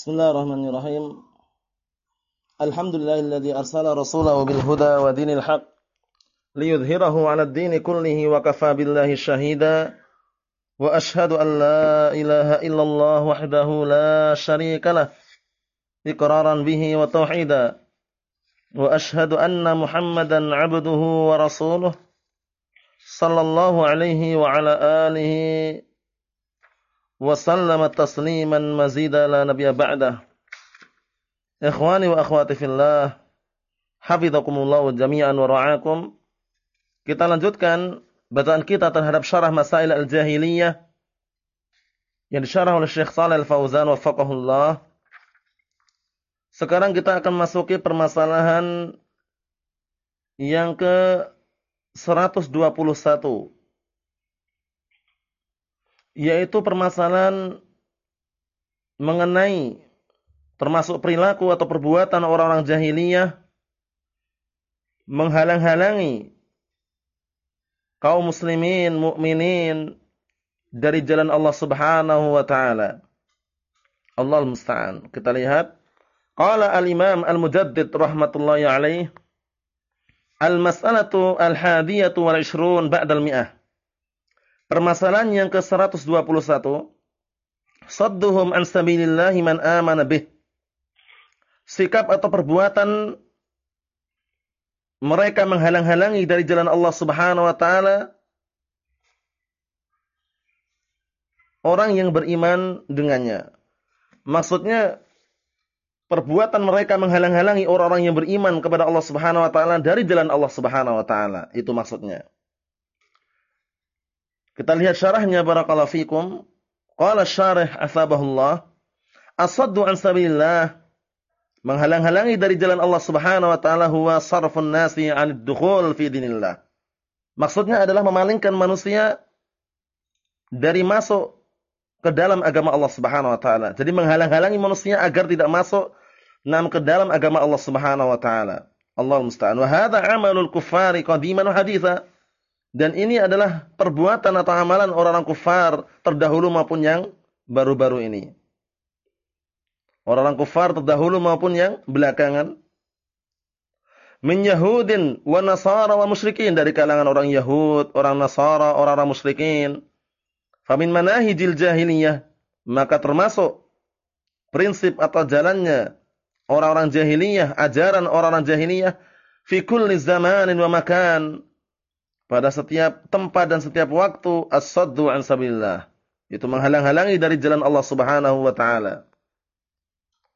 Bismillahirrahmanirrahim. Alhamdulillahilladzi arsala rasulahu bil huda wa dinil haq liyudhhirahu 'ala ad-dini kullihi wa kafaa billahi shahida. Wa ashhadu an la ilaha illallah wahdahu la syarika lah iqraran bihi wa tauhida. Wa ashhadu anna Muhammadan 'abduhu wa rasuluh sallallahu alaihi wa ala alihi sallama tasliman mazida la nabiyya ba'dah. Ikhwani wa akhwati fillah, hafizakumullah jami'an wa ra'akum. Kita lanjutkan bacaan kita terhadap syarah Masail al-Jahiliyah yang disyarah oleh Syekh Shalih Al-Fauzan wafaqahullah. Sekarang kita akan masuki permasalahan yang ke 121 yaitu permasalahan mengenai termasuk perilaku atau perbuatan orang-orang jahiliyah menghalang-halangi kaum muslimin, mukminin dari jalan Allah Subhanahu wa taala. Allah musta'an. Kita lihat qala al-Imam Al-Mujaddid rahmatullahi alaih Al-mas'alatu al-hadiyatu wal 20 ba'da al-mi'ah. Permasalahan yang ke-121 Sadduhum an sabilillahi man amana bih. Sikap atau perbuatan mereka menghalang-halangi dari jalan Allah Subhanahu wa taala orang yang beriman dengannya. Maksudnya perbuatan mereka menghalang-halangi orang-orang yang beriman kepada Allah Subhanahu wa taala dari jalan Allah Subhanahu wa taala. Itu maksudnya. Kita lihat syarahnya barakallahu fikum. Qala syarih asabahullah. Asaddu an sabilillah. Menghalang-halangi dari jalan Allah Subhanahu wa taala huwa sarfun nasi 'anid dukhul fi dinillah. Maksudnya adalah memalingkan manusia dari masuk ke dalam agama Allah Subhanahu wa taala. Jadi menghalang-halangi manusia agar tidak masuk nam ke dalam agama Allah Subhanahu wa taala. Allah musta'an. Wa hadha 'amalul kuffari qadiman wa haditha. Dan ini adalah perbuatan atau amalan orang-orang kufar terdahulu maupun yang baru-baru ini. Orang-orang kufar terdahulu maupun yang belakangan. Min Yahudin wa Nasara wa musyrikin. Dari kalangan orang Yahud, orang Nasara, orang-orang musyrikin. Famin manahijil jahiliyah. Maka termasuk prinsip atau jalannya orang-orang jahiliyah, ajaran orang-orang jahiliyah. Fi kulli zamanin wa makan pada setiap tempat dan setiap waktu as-saddu an sabilillah. Itu menghalang-halangi dari jalan Allah Subhanahu wa taala.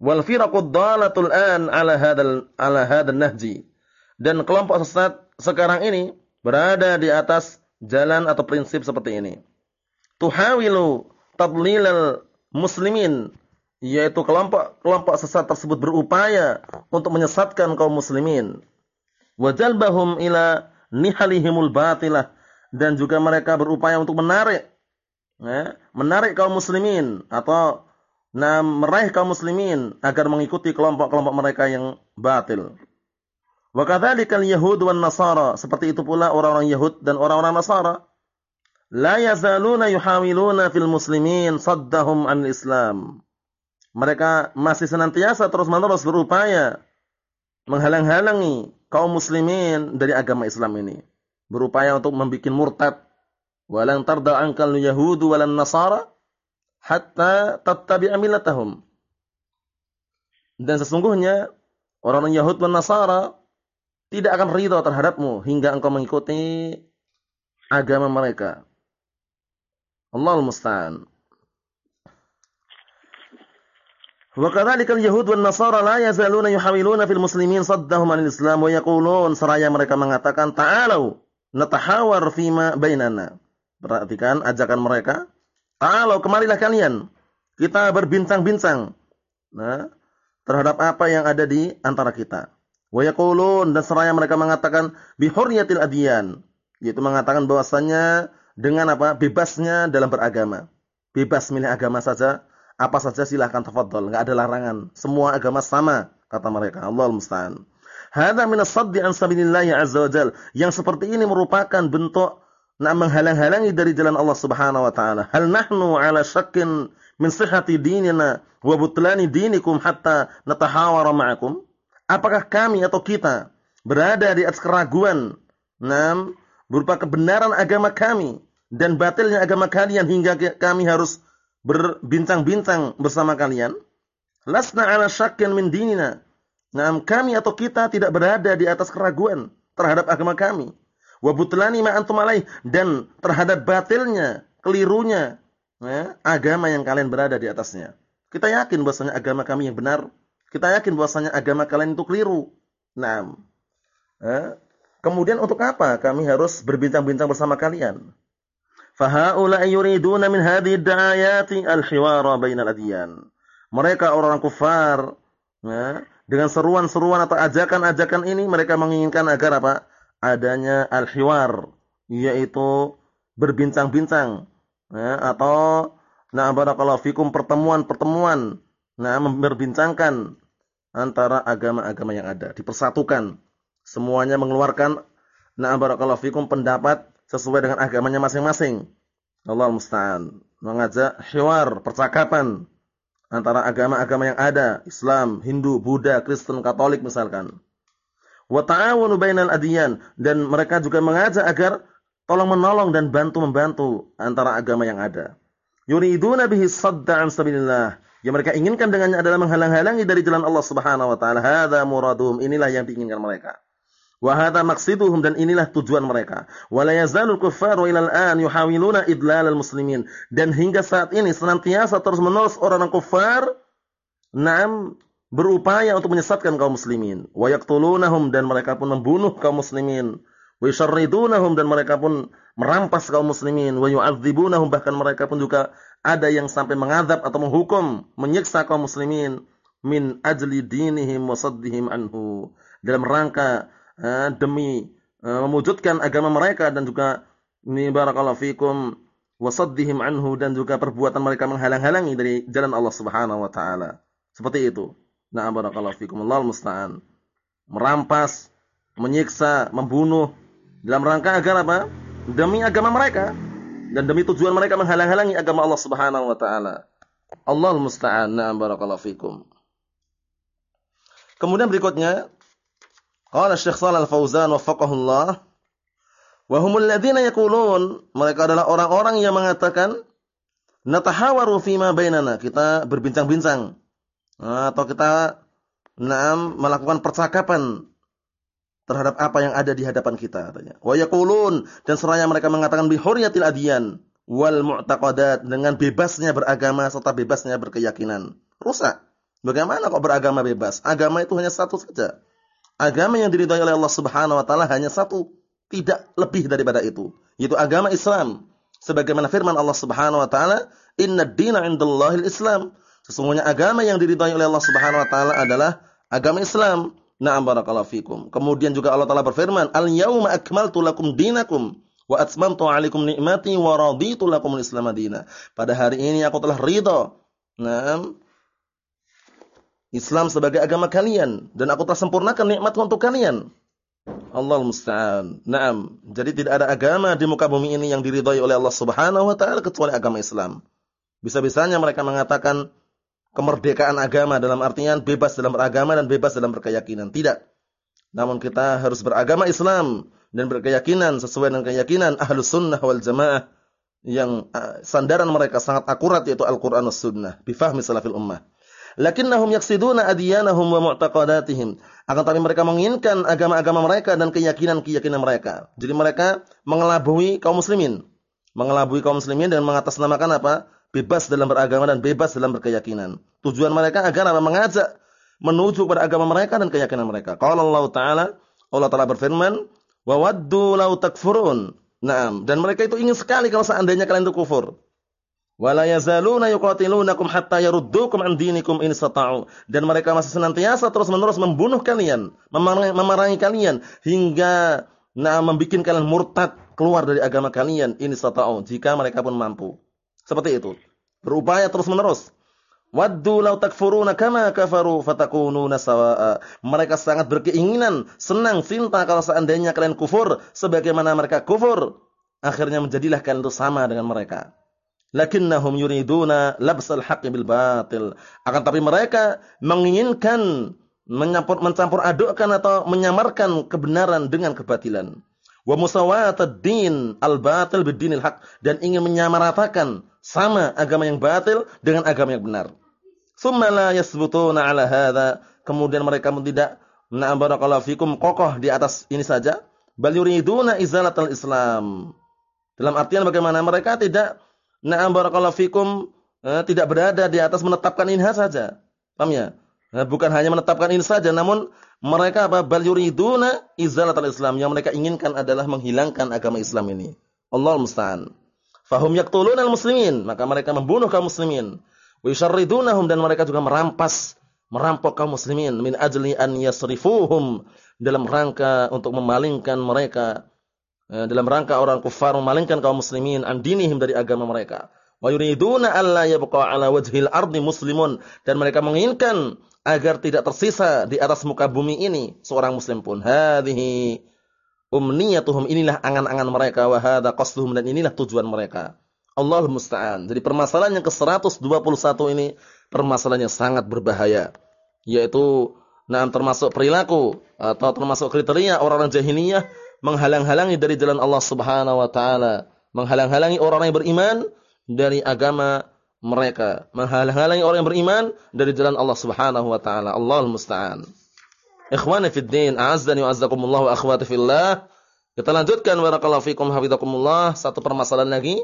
Wal firaqud dalatul an ala hadal ala hadan nahji. Dan kelompok sesat sekarang ini berada di atas jalan atau prinsip seperti ini. Tuhawilu tadlilal muslimin yaitu kelompok-kelompok sesat tersebut berupaya untuk menyesatkan kaum muslimin. Wajalbahum ila nihalihimul batilah dan juga mereka berupaya untuk menarik ya, menarik kaum muslimin atau nah, meraih kaum muslimin agar mengikuti kelompok-kelompok mereka yang batil. Wa kadzalikal yahud wan nasara, seperti itu pula orang-orang Yahud dan orang-orang Nasara. La yazaluna yuhawiluna fil muslimin saddahum an Islam. Mereka masih senantiasa terus-menerus berupaya menghalang-halangi kaum muslimin dari agama Islam ini. Berupaya untuk membuat murtad. Walang tarda ankal yahudu walan nasara hatta tattabi'a millatahum. Dan sesungguhnya orang Yahud dan Nasara tidak akan ridha terhadapmu hingga engkau mengikuti agama mereka. Allahul musta'an. Wa kadzalikal yahud wan nasara la yazaluna yuhawiluna fil muslimin saddahum anil islam wa seraya mereka mengatakan ta'alu natahawar fima bainana. Perhatikan ajakan mereka. Ta'alu kemarilah kalian. Kita berbincang-bincang. Nah, terhadap apa yang ada di antara kita. Wa yaqulun dan seraya mereka mengatakan bihurriyatil adyan. Yaitu mengatakan bahwasannya dengan apa? bebasnya dalam beragama. Bebas milih agama saja apa saja silahkan tafadhol, enggak ada larangan. Semua agama sama kata mereka. Allah musta'an. Hadza min an sabilillah azza wajal. Yang seperti ini merupakan bentuk nah menghalang-halangi dari jalan Allah Subhanahu wa taala. Hal nahnu ala syakkin min sihhati dinina wa butlani dinikum hatta natahawara ma'akum? Apakah kami atau kita berada di atas keraguan nam berupa kebenaran agama kami dan batilnya agama kalian hingga kami harus berbincang-bincang bersama kalian? Lasna ala syakkin min dinina. Nah, kami atau kita tidak berada di atas keraguan terhadap agama kami. Wa butlani ma antum alaih dan terhadap batilnya, kelirunya ya, agama yang kalian berada di atasnya. Kita yakin bahwasanya agama kami yang benar. Kita yakin bahwasanya agama kalian itu keliru. Nah, ya. kemudian untuk apa kami harus berbincang-bincang bersama kalian? Fahaula yuriduna min hadhihi ad-da'ayati al-hiwara bainal adyan. Mereka orang-orang kufar ya, dengan seruan-seruan atau ajakan-ajakan ini mereka menginginkan agar apa? Adanya al-hiwar yaitu berbincang-bincang ya, atau nah barakallahu fikum pertemuan-pertemuan nah memperbincangkan antara agama-agama yang ada, dipersatukan. Semuanya mengeluarkan nah barakallahu fikum pendapat sesuai dengan agamanya masing-masing. Allah musta'an. Mengajak hiwar, percakapan antara agama-agama yang ada, Islam, Hindu, Buddha, Kristen, Katolik misalkan. Wa ta'awunu bainal adiyan dan mereka juga mengajak agar tolong menolong dan bantu membantu antara agama yang ada. Yuriduna bihi sadda an sabilillah. Yang mereka inginkan dengannya adalah menghalang-halangi dari jalan Allah Subhanahu wa taala. Hadza muradum. Inilah yang diinginkan mereka. Wa hadza maqsiduhum dan inilah tujuan mereka. Wa yazalul kuffaru ilal an yuhawiluna idlalal muslimin. Dan hingga saat ini senantiasa terus-menerus orang-orang kafir na'am berupaya untuk menyesatkan kaum muslimin. Wa yaqtulunahum dan mereka pun membunuh kaum muslimin. Wa yusharridunahum dan mereka pun merampas kaum muslimin. Wa yu'adzibunahum bahkan mereka pun juga ada yang sampai mengadab atau menghukum, menyiksa kaum muslimin min ajli dinihim wa saddihim anhu. Dalam rangka demi eh, mewujudkan agama mereka dan juga ini barakallahu fikum wasaddihim anhu dan juga perbuatan mereka menghalang-halangi dari jalan Allah Subhanahu wa taala. Seperti itu. Nah, barakallahu fikum. Allah musta'an. Merampas, menyiksa, membunuh dalam rangka agar apa? Demi agama mereka dan demi tujuan mereka menghalang-halangi agama Allah Subhanahu wa taala. Allah musta'an. Nah, barakallahu fikum. Kemudian berikutnya Qala Syekh Shalal Fauzan waffaqahullah wa humul ladzina yaqulun mereka adalah orang-orang yang mengatakan natahawaru fima bainana kita berbincang-bincang atau kita naam melakukan percakapan terhadap apa yang ada di hadapan kita katanya. Wa yaqulun dan seraya mereka mengatakan bi hurriyatil adyan wal mu'taqadat dengan bebasnya beragama serta bebasnya berkeyakinan. Rusak. Bagaimana kok beragama bebas? Agama itu hanya satu saja. Agama yang diridhai oleh Allah Subhanahu wa taala hanya satu, tidak lebih daripada itu, yaitu agama Islam. Sebagaimana firman Allah Subhanahu wa taala, "Inna dina 'indallahil Islam." Sesungguhnya agama yang diridhai oleh Allah Subhanahu wa taala adalah agama Islam. Na'am barakallahu fikum. Kemudian juga Allah taala berfirman, "Al-yauma akmaltu lakum dinakum wa atmamtu 'alaikum ni'mati wa raditu lakumul Islam madina." Pada hari ini aku telah ridha. Naam, Islam sebagai agama kalian dan aku telah sempurnakan nikmat untuk kalian. Allah musta'an. Naam. Jadi tidak ada agama di muka bumi ini yang diridhai oleh Allah Subhanahu wa taala kecuali agama Islam. Bisa-bisanya mereka mengatakan kemerdekaan agama dalam artian bebas dalam beragama dan bebas dalam berkeyakinan. Tidak. Namun kita harus beragama Islam dan berkeyakinan sesuai dengan keyakinan Ahlus Sunnah wal Jamaah yang uh, sandaran mereka sangat akurat yaitu Al-Qur'an was Sunnah bifahmi salafil ummah lakinnahum yaksiduna adiyanahum wa mu'taqadatihim. Akan tapi mereka menginginkan agama-agama mereka dan keyakinan-keyakinan mereka. Jadi mereka mengelabui kaum muslimin. Mengelabui kaum muslimin dan mengatasnamakan apa? Bebas dalam beragama dan bebas dalam berkeyakinan. Tujuan mereka agar apa? Mengajak menuju kepada agama mereka dan keyakinan mereka. Qala Allah Ta'ala, Allah Ta'ala berfirman, "Wa waddu law takfurun." Naam, dan mereka itu ingin sekali kalau seandainya kalian itu kufur. Wala yazaluna yuqatilunakum hatta yaruddukum an dinikum in sata'u. Dan mereka masih senantiasa terus-menerus membunuh kalian, memerangi, memerangi kalian hingga nah membikin kalian murtad keluar dari agama kalian in sata'u jika mereka pun mampu. Seperti itu. Berupaya terus-menerus. Waddu law takfuruna kama kafaru fatakununa sawa'a. Mereka sangat berkeinginan, senang, cinta kalau seandainya kalian kufur sebagaimana mereka kufur akhirnya menjadilah kalian itu sama dengan mereka. Lakinnahum yuriduna labsal haqqi bil batil. Akan tapi mereka menginginkan mencampur mencampur adukkan atau menyamarkan kebenaran dengan kebatilan. Wa musawatad din al batil bid dinil haq dan ingin menyamaratakan sama agama yang batil dengan agama yang benar. Tsumma la yasbutuna ala hadza. Kemudian mereka tidak na'am barakallahu fikum kokoh di atas ini saja. Bal yuriduna izalatal Islam. Dalam artian bagaimana mereka tidak na'am barakallahu fikum eh, tidak berada di atas menetapkan ini saja. Paham ya? Nah, bukan hanya menetapkan ini saja namun mereka apa bal yuriduna izalatal Islam yang mereka inginkan adalah menghilangkan agama Islam ini. Allah musta'an. Fahum yaqtuluna al-muslimin, maka mereka membunuh kaum muslimin. Wa yusharridunahum dan mereka juga merampas merampok kaum muslimin min ajli an yasrifuhum dalam rangka untuk memalingkan mereka dalam rangka orang kufar memalingkan kaum muslimin an dinihim dari agama mereka. Wa yuriduna alla yabqa ala wajhil ardi muslimun. Dan mereka menginginkan agar tidak tersisa di atas muka bumi ini seorang muslim pun. Hadhihi umniyatuhum inilah angan-angan mereka. Wa hadza qasduhum dan inilah tujuan mereka. Allahul musta'an. Jadi permasalahan yang ke-121 ini permasalahan yang sangat berbahaya. Yaitu nah termasuk perilaku atau termasuk kriteria orang-orang jahiliyah menghalang-halangi dari jalan Allah Subhanahu wa taala, menghalang-halangi orang yang beriman dari agama mereka, menghalang-halangi orang yang beriman dari jalan Allah Subhanahu wa taala. Allahul musta'an. Ikhwani fid din, a'azzani wa azzakumullah wa akhwati fillah. Kita lanjutkan barakallahu fikum hafizakumullah satu permasalahan lagi.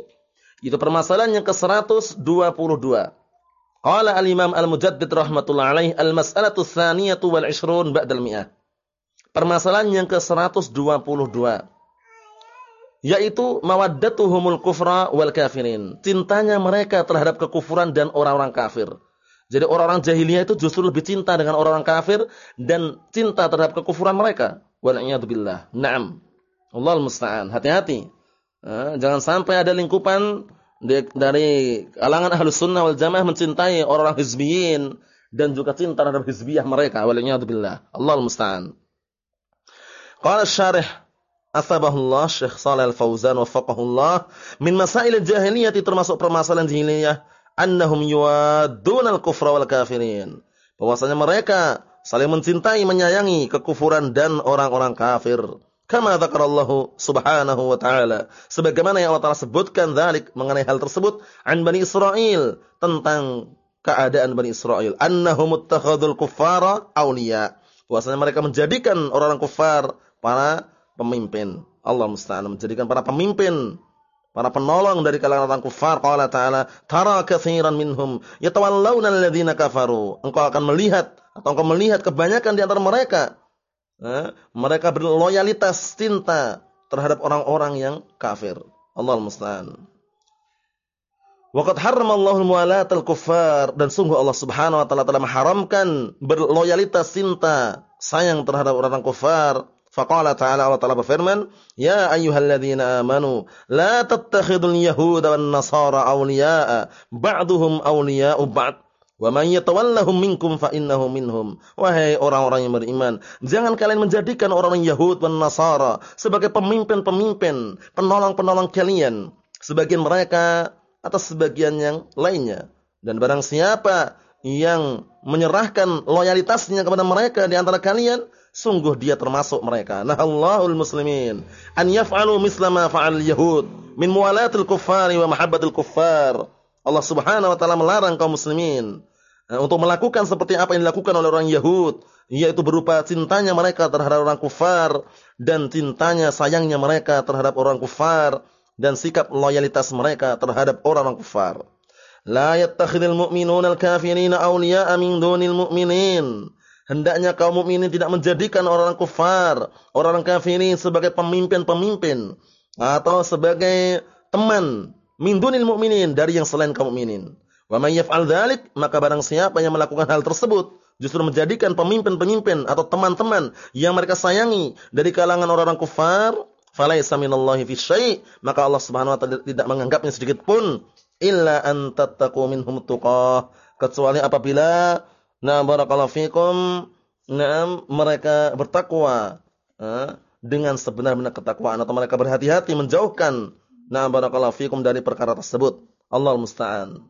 Itu permasalahan yang ke-122. Qala al-Imam Al-Mujaddid rahmatullah alaih al-mas'alatu tsaniyatu wal 20 ba'dal mi'ah. Permasalahan yang ke-122 yaitu mawaddatuhumul kufra wal kafirin. Cintanya mereka terhadap kekufuran dan orang-orang kafir. Jadi orang-orang jahiliyah itu justru lebih cinta dengan orang-orang kafir dan cinta terhadap kekufuran mereka. Wal billah. Naam. Allah musta'an. Hati-hati. Jangan sampai ada lingkupan dari kalangan ahlus sunnah wal jamaah mencintai orang-orang hizbiyin dan juga cinta terhadap hizbiyah mereka waliyadzubillah Allah musta'an qala syarih asbahullah Syekh Shalih Al-Fauzan wafaqahullah min masail jahiliyah termasuk permasalahan jahiliyah annahum yuwaddunal kufra wal kafirin bahwasanya mereka saling mencintai menyayangi kekufuran dan orang-orang kafir Kama dzakarallahu subhanahu wa ta'ala. Sebagaimana yang Allah Ta'ala sebutkan dzalik mengenai hal tersebut an Bani Israel tentang keadaan Bani Israel. Annahum ittakhadul kuffara awliya. Bahwasanya mereka menjadikan orang-orang kufar para pemimpin. Allah musta'an menjadikan para pemimpin para penolong dari kalangan orang kufar qala ta'ala tara katsiran minhum yatawallawna alladziina kafaru engkau akan melihat atau engkau melihat kebanyakan di antara mereka eh, mereka berloyalitas cinta terhadap orang-orang yang kafir. Allah musta'an. Waqad harramallahu al-muwalatal kuffar dan sungguh Allah Subhanahu wa taala telah mengharamkan berloyalitas cinta sayang terhadap orang-orang kafir. Faqala ta'ala Allah Ta'ala berfirman, "Ya ayyuhalladzina amanu, la tattakhidul yahuda wan nasara awliya'a, ba'duhum awliya'u ba'd." Wa man yatawallahum minkum fa innahu minhum. Wahai orang-orang yang beriman, jangan kalian menjadikan orang Yahud dan Nasara sebagai pemimpin-pemimpin, penolong-penolong kalian. Sebagian mereka atau sebagian yang lainnya. Dan barang siapa yang menyerahkan loyalitasnya kepada mereka di antara kalian, sungguh dia termasuk mereka. Nah Allahul muslimin an yaf'alu misla ma fa'al yahud min muwalatil kuffari wa mahabbatil kuffar. Allah Subhanahu wa taala melarang kaum muslimin Eh, untuk melakukan seperti apa yang dilakukan oleh orang Yahud, yaitu berupa cintanya mereka terhadap orang kufar dan cintanya sayangnya mereka terhadap orang kufar dan sikap loyalitas mereka terhadap orang-orang kufar. La yattakhidul mu'minuna al-kafirina awliya'a min dunil mu'minin. Hendaknya kaum mukminin tidak menjadikan orang-orang kufar, orang-orang kafirin sebagai pemimpin-pemimpin atau sebagai teman min dunil mu'minin dari yang selain kaum mukminin. Wa may yaf'al dzalik, maka barang siapa yang melakukan hal tersebut justru menjadikan pemimpin-pemimpin atau teman-teman yang mereka sayangi dari kalangan orang-orang kufar, falaisa minallahi fi syai', maka Allah Subhanahu wa taala tidak menganggapnya sedikit pun illa an tattaqu minhum tuqah, kecuali apabila na barakallahu fikum nah mereka bertakwa dengan sebenar-benar ketakwaan atau mereka berhati-hati menjauhkan Nah, barakallahu fikum dari perkara tersebut. Allah musta'an.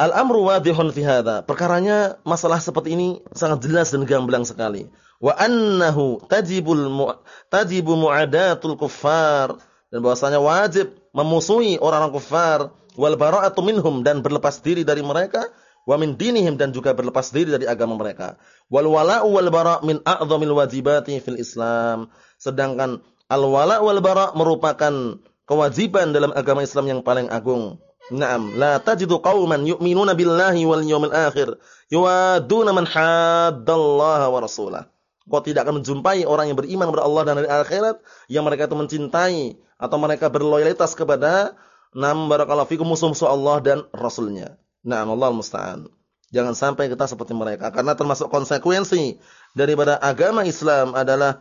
Al-amru wadihun fi hadha. Perkaranya masalah seperti ini sangat jelas dan gamblang sekali. Wa annahu tajibul mu tajibu mu'adatul kuffar dan bahwasanya wajib memusuhi orang-orang kufar wal bara'atu minhum dan berlepas diri dari mereka wa min dinihim dan juga berlepas diri dari agama mereka. Wal wala'u wal bara' min a'dhamil wajibati fil Islam. Sedangkan al wala' wal bara' merupakan kewajiban dalam agama Islam yang paling agung. Naam, la tajidu qauman yu'minuna billahi wal yawmil akhir yuwaduna man haddallaha wa rasulah. Kau tidak akan menjumpai orang yang beriman kepada Allah dan hari akhirat yang mereka itu mencintai atau mereka berloyalitas kepada nam barakallahu fikum musuh-musuh Allah dan rasulnya. Naam Allah musta'an. Jangan sampai kita seperti mereka karena termasuk konsekuensi daripada agama Islam adalah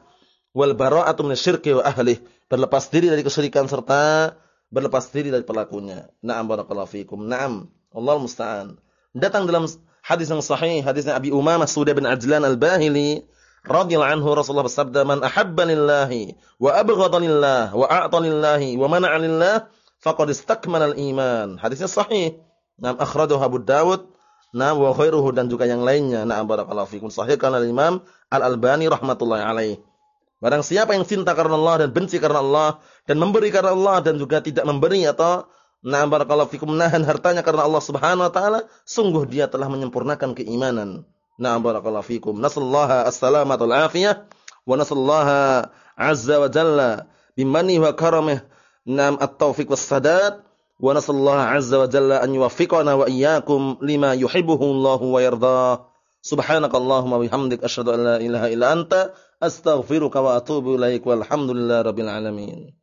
wal bara'atu minasyirki wa ahli, berlepas diri dari kesyirikan serta berlepas diri dari pelakunya. Na'am barakallahu fikum. Na'am. Allah musta'an. Datang dalam hadis yang sahih, hadisnya Abi Umamah Sudah bin Ajlan Al-Bahili radhiyallahu anhu Rasulullah bersabda, "Man ahabba lillahi wa abghadha lillah wa a'ta lillahi wa mana'a lillah faqad istakmala al-iman." Hadisnya sahih. Na'am akhrajahu Abu Dawud, na'am wa khairuhu dan juga yang lainnya. Na'am barakallahu fikum. Sahihkan al-Imam Al-Albani rahmatullahi alaihi. Barang siapa yang cinta karena Allah dan benci karena Allah dan memberi karena Allah dan juga tidak memberi atau na'am barakallahu fikum menahan hartanya karena Allah Subhanahu wa taala, sungguh dia telah menyempurnakan keimanan. Na'am barakallahu fikum. Nasallaha as-salamata wal afiyah wa nasallaha azza wa jalla bimani wa karamih na'am at-taufiq was sadad wa nasallaha azza wa jalla an yuwaffiqana wa iyyakum lima yuhibbuhu Allah wa yardah. Subhanakallahumma bihamdik asyhadu an la ilaha illa anta astaghfiruka wa atubu ilaik walhamdulillahi rabbil alamin